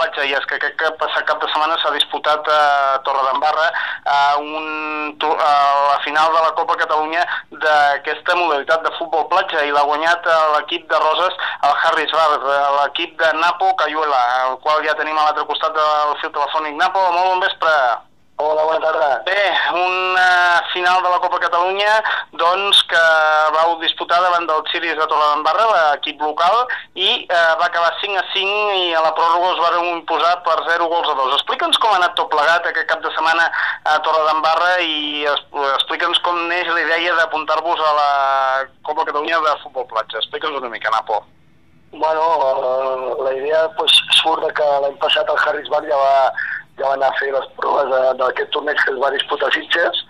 platja, i és que aquest cap, cap de setmana s'ha disputat a Torredembarra a, un, a la final de la Copa Catalunya d'aquesta modalitat de futbol platja i l'ha guanyat l'equip de Roses, el Harris Bar, l'equip de Napo Cayuela, el qual ja tenim a l'altre costat del fil telefònic. Napo, molt bon vespre. Hola, bona tarda. Bé, una final de la Copa Catalunya doncs, que vau disputar davant del Xiris de Torredembarra, l'equip local, i eh, va acabar 5 a 5 i a la pròrroga us van imposar per 0 gols a 2. Explica'ns com ha anat tot plegat aquest cap de setmana a Torredembarra i explica'ns com neix la idea d'apuntar-vos a la Copa Catalunya de futbol platja. Explica'ns una mica, Napo. Bueno, uh, la idea pues, surt de que l'any passat el Harris Bar ja va, ja va anar a fer les proves d'aquest torneig que es va disputar a Sitges,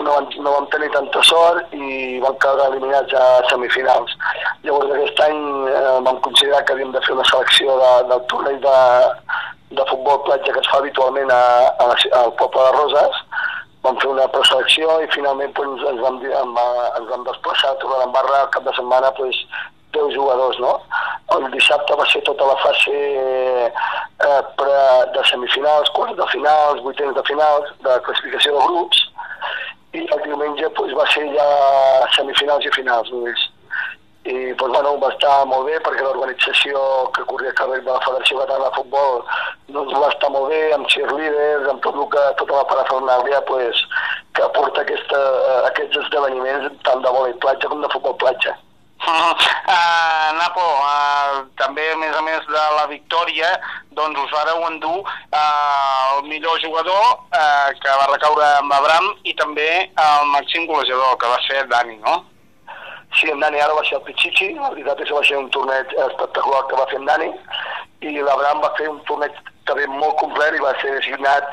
no, van, no vam tenir tanta sort i vam quedar eliminats a semifinals. Llavors aquest any eh, vam considerar que havíem de fer una selecció de, del torneig de, de futbol platja que es fa habitualment a, a la, al poble de Roses, vam fer una preselecció i finalment pues, ens, vam, ens vam desplaçar a Torredembarra el cap de setmana pues, 10 jugadors, no? El dissabte va ser tota la fase eh, pre, de semifinals, quarts de finals, vuitens de finals, de classificació de grups, i el diumenge pues, va ser ja semifinals i finals només. I pues, bueno, va estar molt bé perquè l'organització que corria a càrrec de la Federació Catalana de Futbol doncs, va estar molt bé, amb cheerleaders, amb tot que, tota la parafernàlia pues, que aporta aquesta, aquests esdeveniments tant de vòlei platja com de futbol platja. Uh, Napo, uh, també a més a més de la victòria doncs us vareu endur uh, el millor jugador uh, que va recaure amb Abram i també el màxim golejador que va ser Dani, no? Sí, en Dani ara va ser el Pichichi, la veritat és que va ser un torneig espectacular que va fer en Dani i l'Abram va fer un torneig també molt complet i va ser designat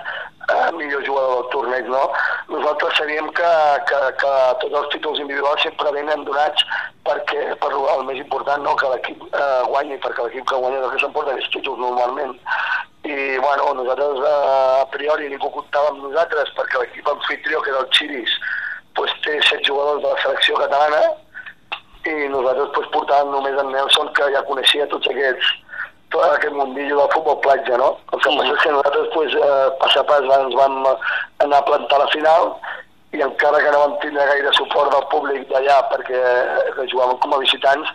eh, millor jugador del torneig, no? Nosaltres sabíem que, que, que tots els títols individuals sempre venen donats perquè, per el més important, no? que l'equip eh, guanyi, perquè l'equip que guanya és que s'emporta els títols normalment. I, bueno, nosaltres eh, a priori ningú comptava amb nosaltres perquè l'equip anfitrió, que era el Xiris, pues, té set jugadors de la selecció catalana i nosaltres pues, portàvem només en Nelson, que ja coneixia tots aquests tot aquest mundillo del futbol platja, no? El que passa és que nosaltres, pues, eh, pas a pas, ens vam anar a plantar la final i encara que no vam tindre gaire suport del públic d'allà perquè eh, jugàvem com a visitants,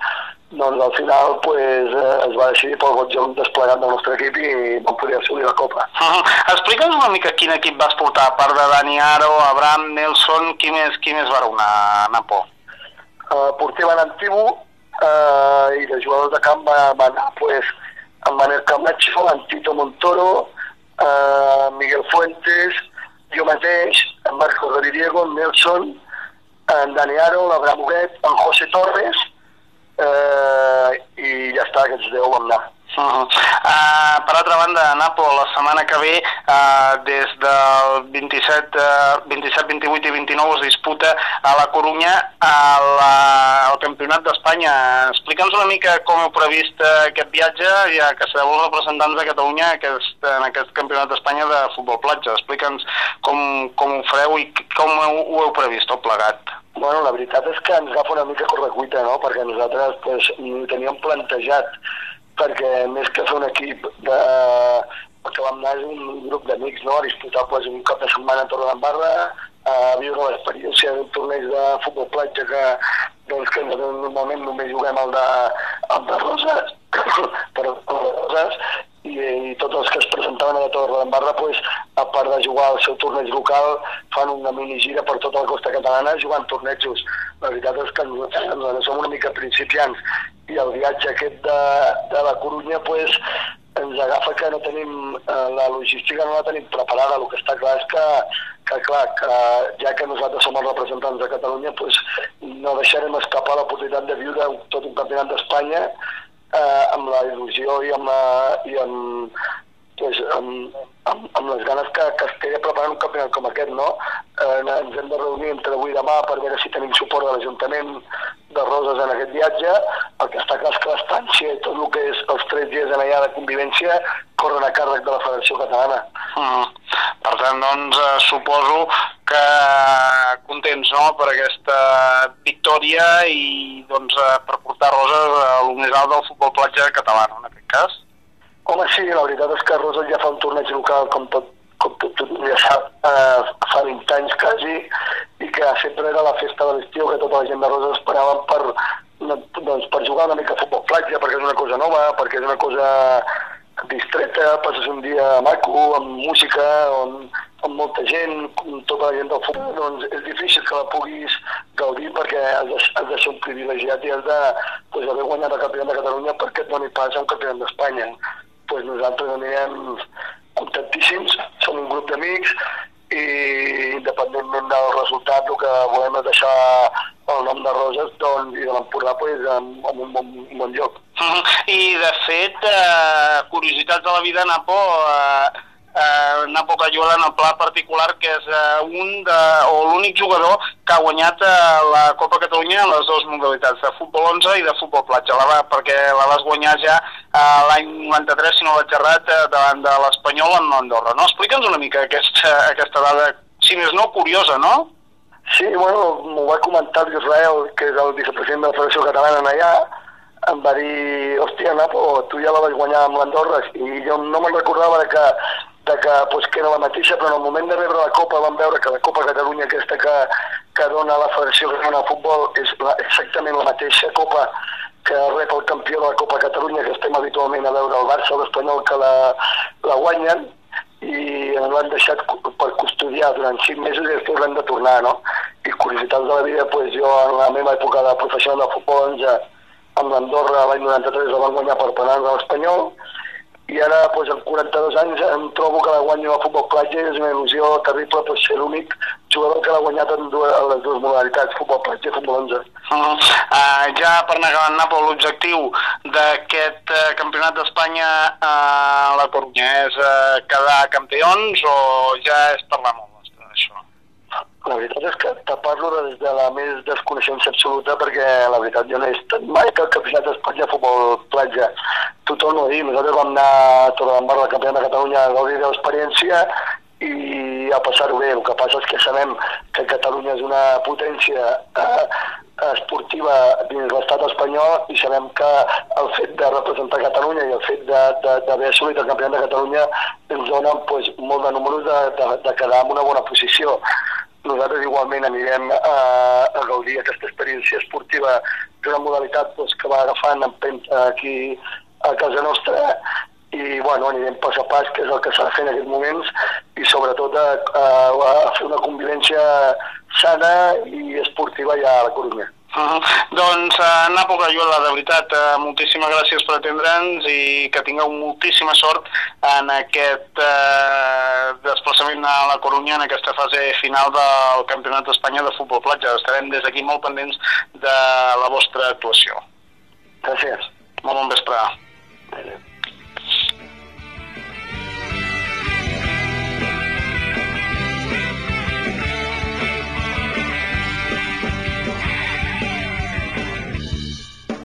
doncs al final pues, eh, es va decidir pel vot joc desplegat del nostre equip i vam poder assolir la Copa. Uh -huh. Explica'ns una mica quin equip vas portar, a part de Dani Aro, Abraham, Nelson, qui més, qui més va una Napo? Uh, porter van Antibu uh, i de jugadors de camp va, va anar pues, en Manel Camacho, en Tito Montoro, eh, Miguel Fuentes, jo mateix, en Marco Rodrigo, en Nelson, en Dani Aro, l'Abraham Huguet, en José Torres, eh, i ja està, aquests deu vam anar. Uh -huh. uh, per altra banda, Napo, la setmana que ve, uh, des del 27, uh, 27, 28 i 29 es disputa a la Corunya a la, Campionat d'Espanya. Explica'ns una mica com heu previst uh, aquest viatge, ja que sereu els representants de Catalunya aquest, en aquest Campionat d'Espanya de futbol platja. Explica'ns com, com ho fareu i com ho, ho heu previst tot plegat. Bueno, la veritat és que ens agafa una mica correcuita, no? perquè nosaltres pues, teníem plantejat perquè més que fer un equip de, que vam anar un grup d'amics no? a disputar pues, un cap de setmana a Torredembarra a viure l'experiència d'un torneig de futbol platja que, doncs, que normalment només juguem el de, el de Roses, però Roses, i, i tots els que es presentaven a la Torre d'Embarra, pues, a part de jugar al seu torneig local, fan una mini gira per tota la costa catalana jugant tornejos. La veritat és que nosaltres, nosaltres som una mica principiants i el viatge aquest de, de la Corunya pues, ens agafa que no tenim, eh, la logística no la tenim preparada, el que està clar és que, que clar, que ja que nosaltres som els representants de Catalunya, pues, no deixarem escapar l'oportunitat de viure tot un campionat d'Espanya eh, amb la il·lusió i amb, la, i amb, pues, amb, amb, amb les ganes que, que es quedi preparant un campionat com aquest, no? Eh, ens hem de reunir entre avui i demà per veure si tenim suport de l'Ajuntament de Roses en aquest viatge. El que està clar és que l'estància i tot el que és els tres dies allà de convivència corren a càrrec de la Federació Catalana. Mm. Per tant, doncs, eh, suposo que contents no, per aquesta victòria i doncs, eh, per portar Roses a lo més alt del futbol platja català, no, en aquest cas. Home, sí, la veritat és que Roses ja fa un torneig local com tot, com tot, tot ja sap, eh, fa 20 anys quasi, i que sempre era la festa de l'estiu que tota la gent de Roses esperaven per, doncs, per jugar una mica a futbol platja, perquè és una cosa nova, perquè és una cosa distreta, passes un dia maco, amb música, on, amb molta gent, amb tota la gent del futbol, doncs és difícil que la puguis gaudir perquè has de, has de ser un privilegiat i has de pues, haver guanyat el campionat de Catalunya perquè et doni pas a un campionat d'Espanya. Pues nosaltres anirem contentíssims, som un grup d'amics i independentment del resultat el que volem és deixar el nom de Roses doncs, i de l'Empordà pues, en, en un bon, un bon lloc. -huh. I de fet, eh, curiositats de la vida, Napo, eh, eh, Napo Cayuela en el pla particular, que és eh, un de, o l'únic jugador que ha guanyat eh, la Copa Catalunya en les dues modalitats, de futbol 11 i de futbol platja, la va, perquè la vas guanyar ja eh, l'any 93, si no vaig errat, eh, davant de l'Espanyol en Andorra. No? Explica'ns una mica aquesta, aquesta dada, si més no, curiosa, no? Sí, bueno, m'ho va comentar l'Israel, que és el vicepresident de la Federació Catalana allà, em va dir, hòstia, Napo, tu ja la vas guanyar amb l'Andorra, i jo no me'n recordava que, de que, pues, que era la mateixa, però en el moment de rebre la Copa vam veure que la Copa Catalunya aquesta que, que dona la Federació Catalana de Futbol és la, exactament la mateixa Copa que rep el campió de la Copa Catalunya, que estem habitualment a veure el Barça o l'Espanyol que la, la guanyen, i l'han deixat per custodiar durant 5 mesos i després l'hem de tornar, no? I curiositats de la vida, pues, jo en la meva època de professional de futbol 11 amb l'Andorra l'any 93 la van guanyar per penals a l'Espanyol i ara pues, amb 42 anys em trobo que la guanyo a futbol platja i és una il·lusió terrible pues, ser l'únic jugador que l'ha guanyat en, dues, en les dues modalitats, futbol platja i futbol 11. Uh -huh. uh, ja per anar acabant, Napo, l'objectiu d'aquest uh, campionat d'Espanya uh, a la Corunya és uh, quedar campions o ja és parlar molt? La parlo des de la més desconeixença absoluta perquè la veritat jo no he estat mai el campionat d'Espanya de futbol platja. Tothom ho ha dit, nosaltres vam anar a Torredembarra, al campionat de Catalunya, a gaudir de l'experiència i a passar-ho bé. El que passa és que sabem que Catalunya és una potència eh, esportiva dins l'estat espanyol i sabem que el fet de representar Catalunya i el fet d'haver assolit el campionat de Catalunya ens dona pues, molt de números de, de, de quedar en una bona posició. Nosaltres igualment anirem a, a gaudir aquesta experiència esportiva d'una modalitat pues, que va agafant aquí a casa nostra i bueno, anirem pas a pas, que és el que s'ha de fer en aquests moments, i sobretot a, a, a fer una convivència sana i esportiva ja a la Corunya. Uh -huh. Doncs, uh, Napo Gallola, de veritat, uh, moltíssimes gràcies per atendre'ns i que tingueu moltíssima sort en aquest uh, desplaçament a la Corunya en aquesta fase final del Campionat d'Espanya de Futbol Platja. Estarem des d'aquí molt pendents de la vostra actuació. Gràcies. Molt bon vespre.